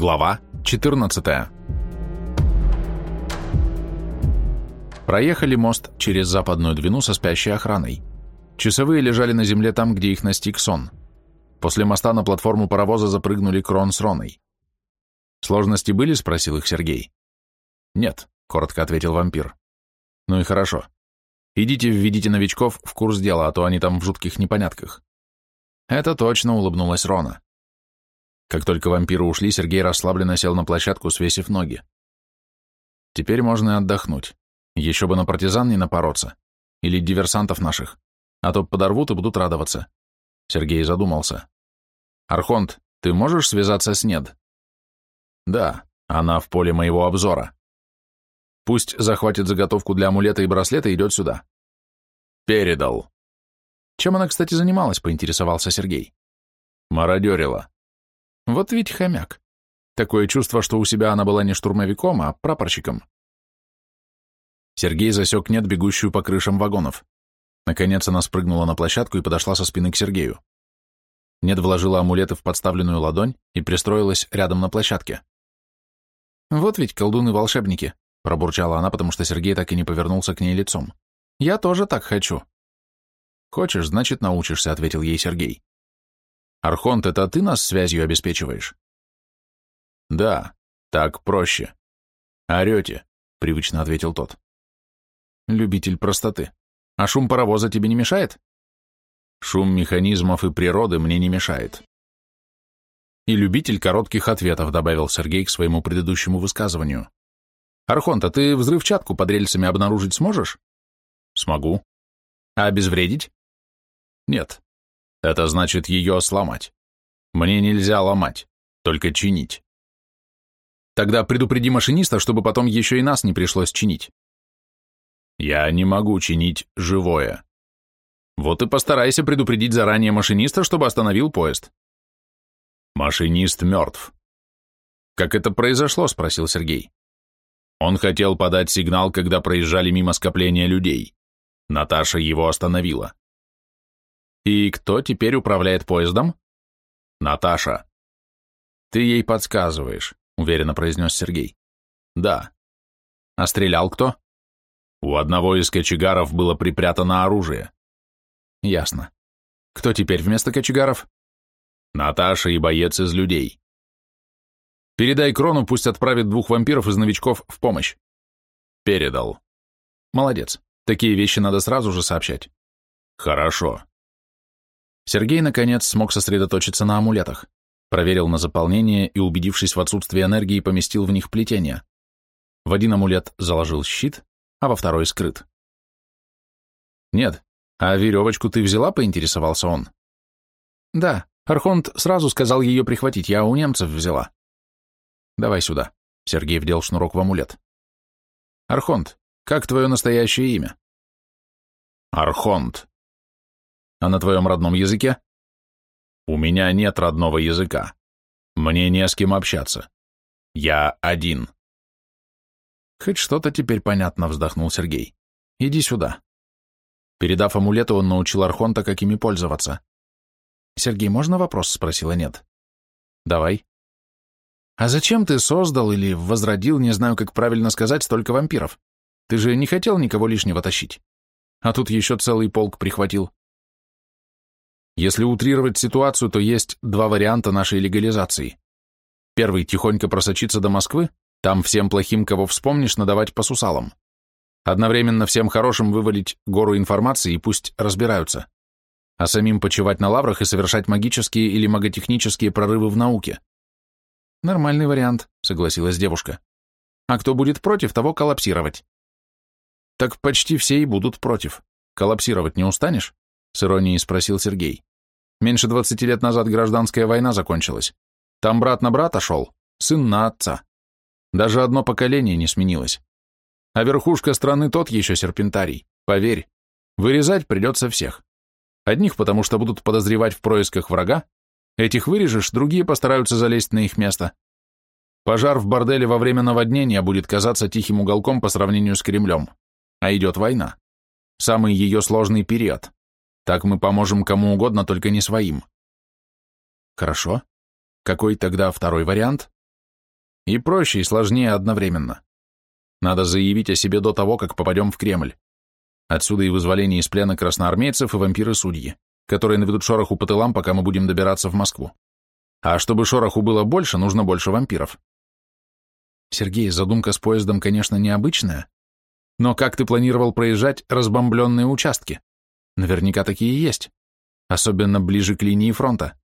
Глава 14 Проехали мост через западную Двину со спящей охраной. Часовые лежали на земле там, где их настиг сон. После моста на платформу паровоза запрыгнули Крон с Роной. «Сложности были?» — спросил их Сергей. «Нет», — коротко ответил вампир. «Ну и хорошо. Идите введите новичков в курс дела, а то они там в жутких непонятках». «Это точно», — улыбнулась Рона. Как только вампиры ушли, Сергей расслабленно сел на площадку, свесив ноги. Теперь можно и отдохнуть. Еще бы на партизан не напороться. Или диверсантов наших. А то подорвут и будут радоваться. Сергей задумался. «Архонт, ты можешь связаться с Нед?» «Да, она в поле моего обзора. Пусть захватит заготовку для амулета и браслета и идет сюда». «Передал». Чем она, кстати, занималась, поинтересовался Сергей. Мародерила. Вот ведь хомяк. Такое чувство, что у себя она была не штурмовиком, а прапорщиком. Сергей засек нет бегущую по крышам вагонов. Наконец она спрыгнула на площадку и подошла со спины к Сергею. Нет вложила амулеты в подставленную ладонь и пристроилась рядом на площадке. «Вот ведь колдуны-волшебники», — пробурчала она, потому что Сергей так и не повернулся к ней лицом. «Я тоже так хочу». «Хочешь, значит, научишься», — ответил ей Сергей. «Архонт, это ты нас связью обеспечиваешь?» «Да, так проще». «Орете», — привычно ответил тот. Любитель простоты. А шум паровоза тебе не мешает? Шум механизмов и природы мне не мешает. И любитель коротких ответов, добавил Сергей к своему предыдущему высказыванию. Архонт, а ты взрывчатку под рельсами обнаружить сможешь? Смогу. А обезвредить? Нет. Это значит ее сломать. Мне нельзя ломать, только чинить. Тогда предупреди машиниста, чтобы потом еще и нас не пришлось чинить. Я не могу чинить живое. Вот и постарайся предупредить заранее машиниста, чтобы остановил поезд. Машинист мертв. Как это произошло, спросил Сергей. Он хотел подать сигнал, когда проезжали мимо скопления людей. Наташа его остановила. И кто теперь управляет поездом? Наташа. Ты ей подсказываешь, уверенно произнес Сергей. Да. А стрелял кто? У одного из кочегаров было припрятано оружие. Ясно. Кто теперь вместо кочегаров? Наташа и боец из людей. Передай Крону, пусть отправит двух вампиров из новичков в помощь. Передал. Молодец. Такие вещи надо сразу же сообщать. Хорошо. Сергей, наконец, смог сосредоточиться на амулетах. Проверил на заполнение и, убедившись в отсутствии энергии, поместил в них плетение. В один амулет заложил щит, а во второй скрыт. «Нет, а веревочку ты взяла?» — поинтересовался он. «Да, Архонт сразу сказал ее прихватить, я у немцев взяла». «Давай сюда», — Сергей вдел шнурок в амулет. «Архонт, как твое настоящее имя?» «Архонт». «А на твоем родном языке?» «У меня нет родного языка. Мне не с кем общаться. Я один». Хоть что-то теперь понятно, вздохнул Сергей. Иди сюда. Передав амулету, он научил Архонта, как ими пользоваться. Сергей, можно вопрос? Спросила нет. Давай. А зачем ты создал или возродил, не знаю, как правильно сказать, столько вампиров? Ты же не хотел никого лишнего тащить. А тут еще целый полк прихватил. Если утрировать ситуацию, то есть два варианта нашей легализации. Первый — тихонько просочиться до Москвы, там всем плохим, кого вспомнишь, надавать по сусалам. Одновременно всем хорошим вывалить гору информации и пусть разбираются. А самим почивать на лаврах и совершать магические или маготехнические прорывы в науке. Нормальный вариант, согласилась девушка. А кто будет против, того коллапсировать. Так почти все и будут против. Коллапсировать не устанешь? С иронией спросил Сергей. Меньше двадцати лет назад гражданская война закончилась. Там брат на брата шел, сын на отца. Даже одно поколение не сменилось. А верхушка страны тот еще серпентарий, поверь. Вырезать придется всех. Одних, потому что будут подозревать в происках врага, этих вырежешь, другие постараются залезть на их место. Пожар в борделе во время наводнения будет казаться тихим уголком по сравнению с Кремлем. А идет война. Самый ее сложный период. Так мы поможем кому угодно, только не своим. Хорошо. Какой тогда второй вариант? И проще, и сложнее одновременно. Надо заявить о себе до того, как попадем в Кремль. Отсюда и вызволение из плена красноармейцев и вампиры-судьи, которые наведут шороху по тылам, пока мы будем добираться в Москву. А чтобы шороху было больше, нужно больше вампиров. Сергей, задумка с поездом, конечно, необычная, но как ты планировал проезжать разбомбленные участки? Наверняка такие есть, особенно ближе к линии фронта.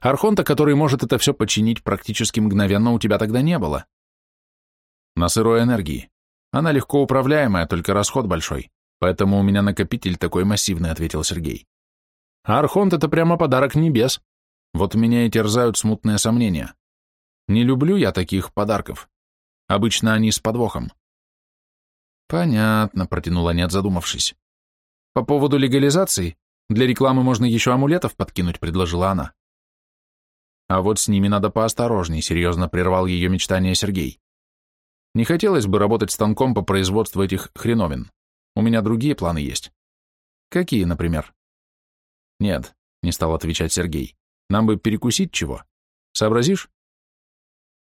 Архонта, который может это все починить практически мгновенно, у тебя тогда не было. На сырой энергии. Она легко управляемая, только расход большой, поэтому у меня накопитель такой массивный, ответил Сергей. Архонт — это прямо подарок небес. Вот меня и терзают смутные сомнения. Не люблю я таких подарков. Обычно они с подвохом. Понятно, протянула нет, задумавшись. По поводу легализации, для рекламы можно еще амулетов подкинуть, предложила она. А вот с ними надо поосторожней, серьезно прервал ее мечтание Сергей. Не хотелось бы работать станком по производству этих хреновин. У меня другие планы есть. Какие, например? Нет, не стал отвечать Сергей. Нам бы перекусить чего. Сообразишь?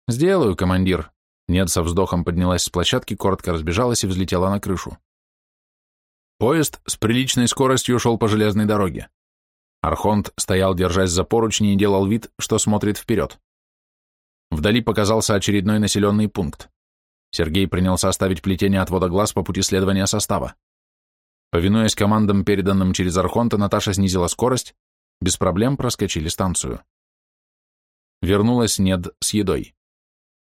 Сделаю, командир. Нет со вздохом поднялась с площадки, коротко разбежалась и взлетела на крышу. Поезд с приличной скоростью шел по железной дороге. Архонт стоял, держась за поручни, и делал вид, что смотрит вперед. Вдали показался очередной населенный пункт. Сергей принялся ставить плетение отвода глаз по пути следования состава. Повинуясь командам, переданным через Архонта, Наташа снизила скорость, без проблем проскочили станцию. Вернулась Нед с едой.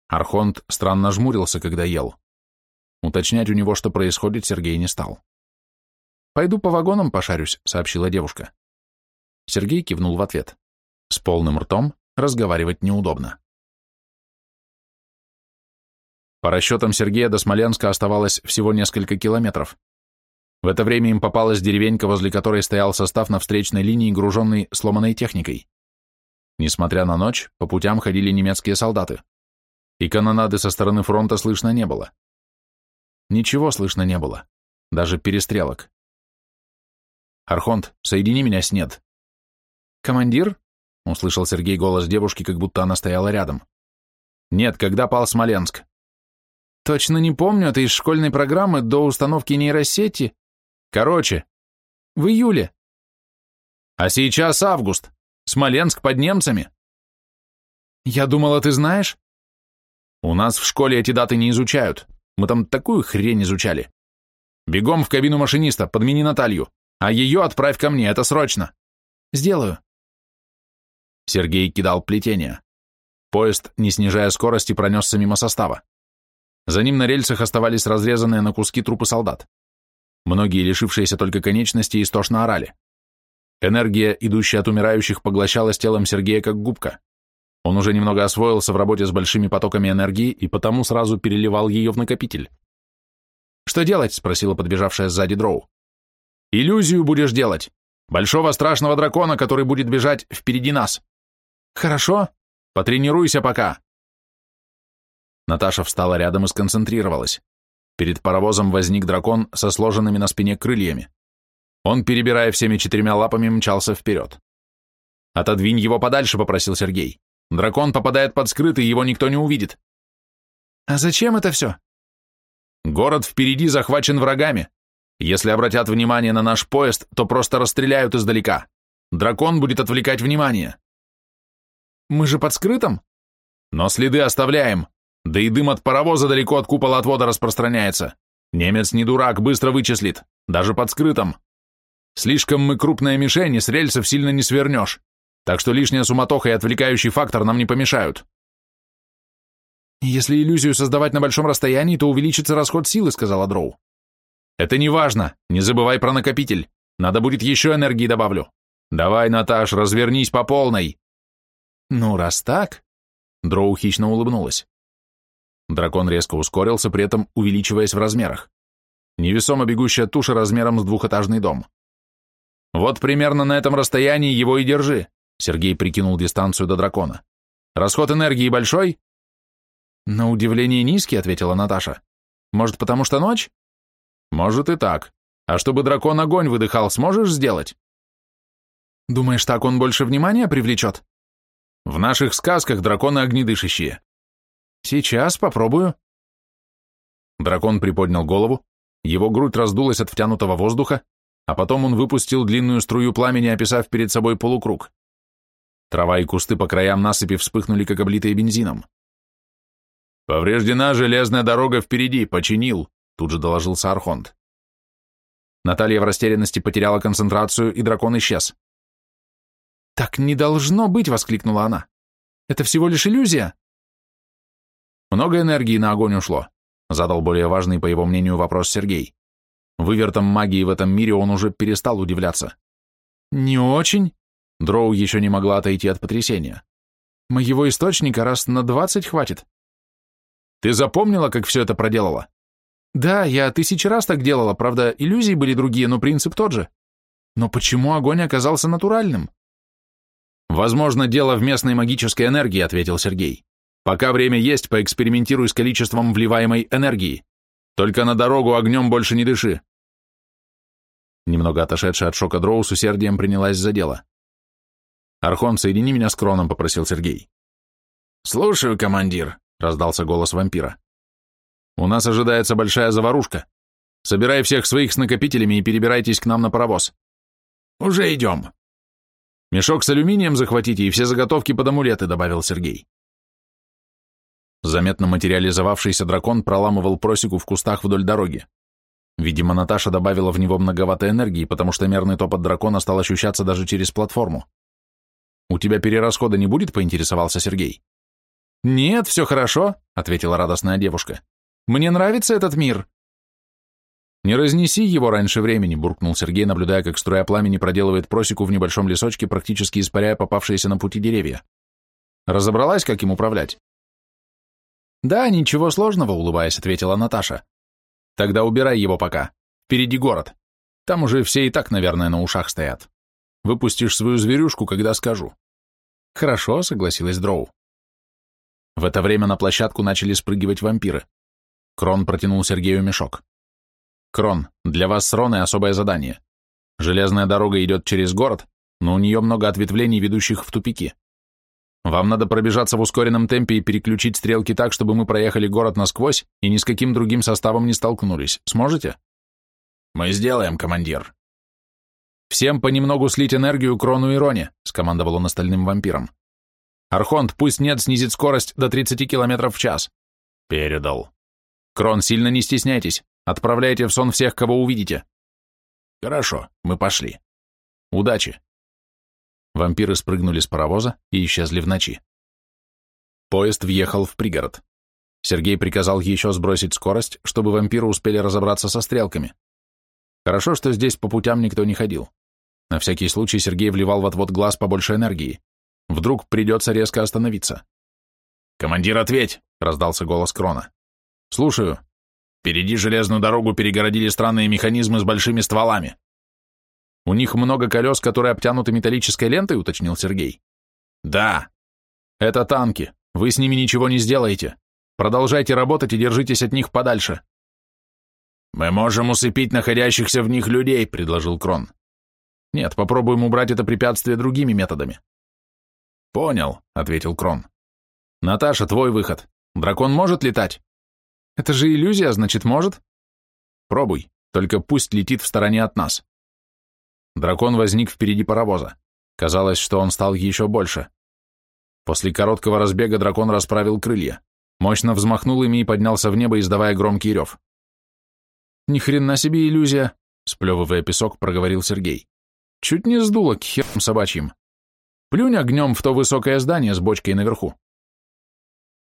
Архонт странно жмурился, когда ел. Уточнять у него, что происходит, Сергей не стал. «Пойду по вагонам пошарюсь», — сообщила девушка. Сергей кивнул в ответ. С полным ртом разговаривать неудобно. По расчетам Сергея до Смоленска оставалось всего несколько километров. В это время им попалась деревенька, возле которой стоял состав на встречной линии, груженный сломанной техникой. Несмотря на ночь, по путям ходили немецкие солдаты. И канонады со стороны фронта слышно не было. Ничего слышно не было. Даже перестрелок. «Архонт, соедини меня с Нед», «Командир?» — услышал Сергей голос девушки, как будто она стояла рядом. «Нет, когда пал Смоленск?» «Точно не помню, это из школьной программы до установки нейросети. Короче, в июле». «А сейчас август. Смоленск под немцами». «Я думала, ты знаешь?» «У нас в школе эти даты не изучают. Мы там такую хрень изучали. Бегом в кабину машиниста, подмени Наталью, а ее отправь ко мне, это срочно». «Сделаю». Сергей кидал плетение. Поезд, не снижая скорости, пронесся мимо состава. За ним на рельсах оставались разрезанные на куски трупы солдат. Многие, лишившиеся только конечности, истошно орали. Энергия, идущая от умирающих, поглощалась телом Сергея как губка. Он уже немного освоился в работе с большими потоками энергии и потому сразу переливал ее в накопитель. «Что делать?» — спросила подбежавшая сзади Дроу. «Иллюзию будешь делать. Большого страшного дракона, который будет бежать впереди нас. Хорошо, потренируйся пока. Наташа встала рядом и сконцентрировалась. Перед паровозом возник дракон со сложенными на спине крыльями. Он, перебирая всеми четырьмя лапами, мчался вперед. «Отодвинь его подальше», — попросил Сергей. «Дракон попадает под скрытый, его никто не увидит». «А зачем это все?» «Город впереди захвачен врагами. Если обратят внимание на наш поезд, то просто расстреляют издалека. Дракон будет отвлекать внимание». Мы же под скрытым? Но следы оставляем. Да и дым от паровоза далеко от купола отвода распространяется. Немец не дурак, быстро вычислит. Даже под скрытым. Слишком мы крупная мишень, и с рельсов сильно не свернешь. Так что лишняя суматоха и отвлекающий фактор нам не помешают. Если иллюзию создавать на большом расстоянии, то увеличится расход силы, сказала Дроу. Это не важно. Не забывай про накопитель. Надо будет еще энергии добавлю. Давай, Наташ, развернись по полной. «Ну, раз так...» Дроу хищно улыбнулась. Дракон резко ускорился, при этом увеличиваясь в размерах. Невесомо бегущая туша размером с двухэтажный дом. «Вот примерно на этом расстоянии его и держи», Сергей прикинул дистанцию до дракона. «Расход энергии большой?» «На удивление низкий», — ответила Наташа. «Может, потому что ночь?» «Может и так. А чтобы дракон огонь выдыхал, сможешь сделать?» «Думаешь, так он больше внимания привлечет?» В наших сказках драконы огнедышащие. Сейчас попробую. Дракон приподнял голову, его грудь раздулась от втянутого воздуха, а потом он выпустил длинную струю пламени, описав перед собой полукруг. Трава и кусты по краям насыпи вспыхнули, как облитые бензином. «Повреждена железная дорога впереди, починил», — тут же доложился Архонт. Наталья в растерянности потеряла концентрацию, и дракон исчез. «Так не должно быть!» — воскликнула она. «Это всего лишь иллюзия!» «Много энергии на огонь ушло», — задал более важный, по его мнению, вопрос Сергей. Вывертом магии в этом мире он уже перестал удивляться. «Не очень?» Дроу еще не могла отойти от потрясения. «Моего источника раз на двадцать хватит». «Ты запомнила, как все это проделала?» «Да, я тысячи раз так делала, правда, иллюзии были другие, но принцип тот же. Но почему огонь оказался натуральным?» «Возможно, дело в местной магической энергии», — ответил Сергей. «Пока время есть, поэкспериментируй с количеством вливаемой энергии. Только на дорогу огнем больше не дыши». Немного отошедшая от шока Дроу с усердием принялась за дело. «Архон, соедини меня с Кроном», — попросил Сергей. «Слушаю, командир», — раздался голос вампира. «У нас ожидается большая заварушка. Собирай всех своих с накопителями и перебирайтесь к нам на паровоз». «Уже идем», «Мешок с алюминием захватите и все заготовки под амулеты», — добавил Сергей. Заметно материализовавшийся дракон проламывал просеку в кустах вдоль дороги. Видимо, Наташа добавила в него многовато энергии, потому что мерный топот дракона стал ощущаться даже через платформу. «У тебя перерасхода не будет?» — поинтересовался Сергей. «Нет, все хорошо», — ответила радостная девушка. «Мне нравится этот мир». «Не разнеси его раньше времени», — буркнул Сергей, наблюдая, как струя пламени проделывает просеку в небольшом лесочке, практически испаряя попавшиеся на пути деревья. «Разобралась, как им управлять?» «Да, ничего сложного», — улыбаясь, ответила Наташа. «Тогда убирай его пока. Впереди город. Там уже все и так, наверное, на ушах стоят. Выпустишь свою зверюшку, когда скажу». «Хорошо», — согласилась Дроу. В это время на площадку начали спрыгивать вампиры. Крон протянул Сергею мешок. Крон, для вас с Роной особое задание. Железная дорога идет через город, но у нее много ответвлений, ведущих в тупики. Вам надо пробежаться в ускоренном темпе и переключить стрелки так, чтобы мы проехали город насквозь и ни с каким другим составом не столкнулись. Сможете? Мы сделаем, командир. Всем понемногу слить энергию Крону и Роне, скомандовал он остальным вампирам. Архонт, пусть нет, снизит скорость до 30 км в час. Передал. Крон, сильно не стесняйтесь. Отправляйте в сон всех, кого увидите. Хорошо, мы пошли. Удачи. Вампиры спрыгнули с паровоза и исчезли в ночи. Поезд въехал в пригород. Сергей приказал еще сбросить скорость, чтобы вампиры успели разобраться со стрелками. Хорошо, что здесь по путям никто не ходил. На всякий случай Сергей вливал в отвод глаз побольше энергии. Вдруг придется резко остановиться. «Командир, ответь!» — раздался голос Крона. «Слушаю», Впереди железную дорогу перегородили странные механизмы с большими стволами. У них много колес, которые обтянуты металлической лентой, уточнил Сергей. Да. Это танки. Вы с ними ничего не сделаете. Продолжайте работать и держитесь от них подальше. Мы можем усыпить находящихся в них людей, предложил Крон. Нет, попробуем убрать это препятствие другими методами. Понял, ответил Крон. Наташа, твой выход. Дракон может летать? Это же иллюзия, значит, может? Пробуй, только пусть летит в стороне от нас. Дракон возник впереди паровоза. Казалось, что он стал еще больше. После короткого разбега дракон расправил крылья, мощно взмахнул ими и поднялся в небо, издавая громкий рев. «Ни хрена себе иллюзия!» — сплевывая песок, проговорил Сергей. «Чуть не сдуло к херам собачьим. Плюнь огнем в то высокое здание с бочкой наверху».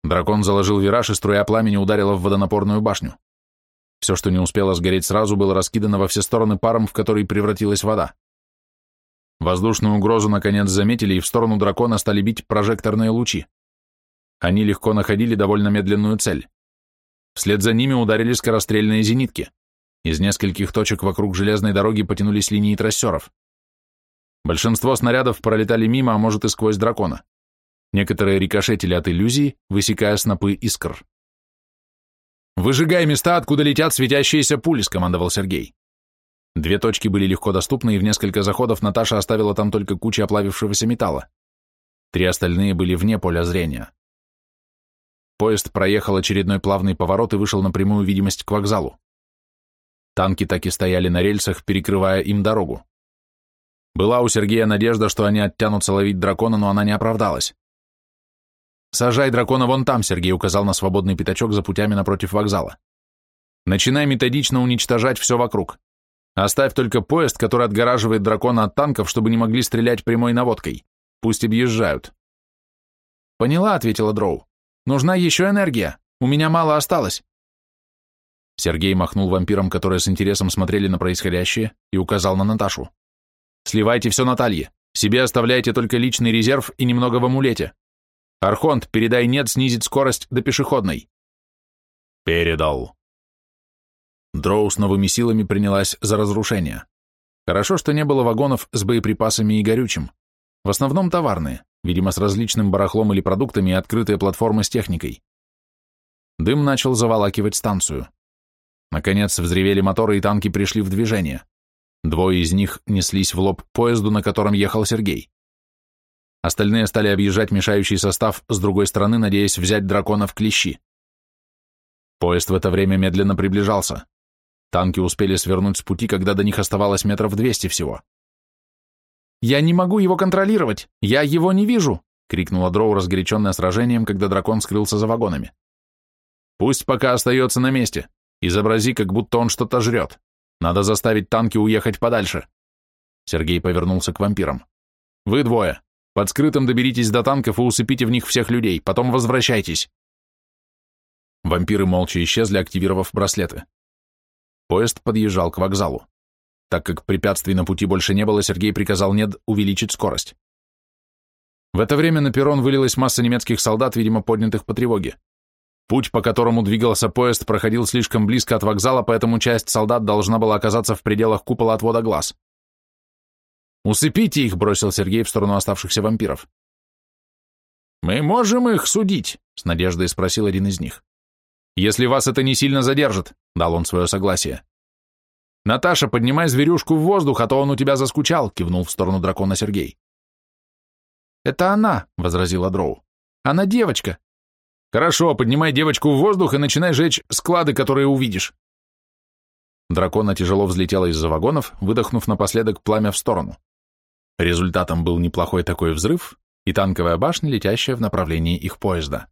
Дракон заложил вираж, и струя пламени ударила в водонапорную башню. Все, что не успело сгореть сразу, было раскидано во все стороны паром, в который превратилась вода. Воздушную угрозу наконец заметили, и в сторону дракона стали бить прожекторные лучи. Они легко находили довольно медленную цель. Вслед за ними ударили скорострельные зенитки. Из нескольких точек вокруг железной дороги потянулись линии трассеров. Большинство снарядов пролетали мимо, а может и сквозь дракона. Некоторые рикошетили от иллюзий, высекая снопы искр. «Выжигай места, откуда летят светящиеся пули», — скомандовал Сергей. Две точки были легко доступны, и в несколько заходов Наташа оставила там только кучу оплавившегося металла. Три остальные были вне поля зрения. поезд проехал очередной плавный поворот и вышел на прямую видимость к вокзалу. Танки так и стояли на рельсах, перекрывая им дорогу. Была у Сергея надежда, что они оттянутся ловить дракона, но она не оправдалась. «Сажай дракона вон там», — Сергей указал на свободный пятачок за путями напротив вокзала. «Начинай методично уничтожать все вокруг. Оставь только поезд, который отгораживает дракона от танков, чтобы не могли стрелять прямой наводкой. Пусть объезжают». «Поняла», — ответила Дроу. «Нужна еще энергия. У меня мало осталось». Сергей махнул вампирам, которые с интересом смотрели на происходящее, и указал на Наташу. «Сливайте все Наталье. Себе оставляйте только личный резерв и немного в амулете. Архонт, передай нет снизить скорость до пешеходной. Передал. Дроу с новыми силами принялась за разрушение. Хорошо, что не было вагонов с боеприпасами и горючим. В основном товарные, видимо, с различным барахлом или продуктами и открытые платформы с техникой. Дым начал заволакивать станцию. Наконец взревели моторы, и танки пришли в движение. Двое из них неслись в лоб поезду, на котором ехал Сергей. Остальные стали объезжать мешающий состав с другой стороны, надеясь взять дракона в клещи. Поезд в это время медленно приближался. Танки успели свернуть с пути, когда до них оставалось метров двести всего. «Я не могу его контролировать! Я его не вижу!» — крикнула Дроу, разгоряченная сражением, когда дракон скрылся за вагонами. «Пусть пока остается на месте. Изобрази, как будто он что-то жрет. Надо заставить танки уехать подальше». Сергей повернулся к вампирам. «Вы двое. Под скрытым доберитесь до танков и усыпите в них всех людей, потом возвращайтесь. Вампиры молча исчезли, активировав браслеты. Поезд подъезжал к вокзалу. Так как препятствий на пути больше не было, Сергей приказал Нед увеличить скорость. В это время на перрон вылилась масса немецких солдат, видимо, поднятых по тревоге. Путь, по которому двигался поезд, проходил слишком близко от вокзала, поэтому часть солдат должна была оказаться в пределах купола отвода глаз. «Усыпите их!» — бросил Сергей в сторону оставшихся вампиров. «Мы можем их судить?» — с надеждой спросил один из них. «Если вас это не сильно задержит», — дал он свое согласие. «Наташа, поднимай зверюшку в воздух, а то он у тебя заскучал», — кивнул в сторону дракона Сергей. «Это она», — возразила Дроу. «Она девочка». «Хорошо, поднимай девочку в воздух и начинай жечь склады, которые увидишь». Дракона тяжело взлетела из-за вагонов, выдохнув напоследок пламя в сторону. Результатом был неплохой такой взрыв и танковая башня, летящая в направлении их поезда.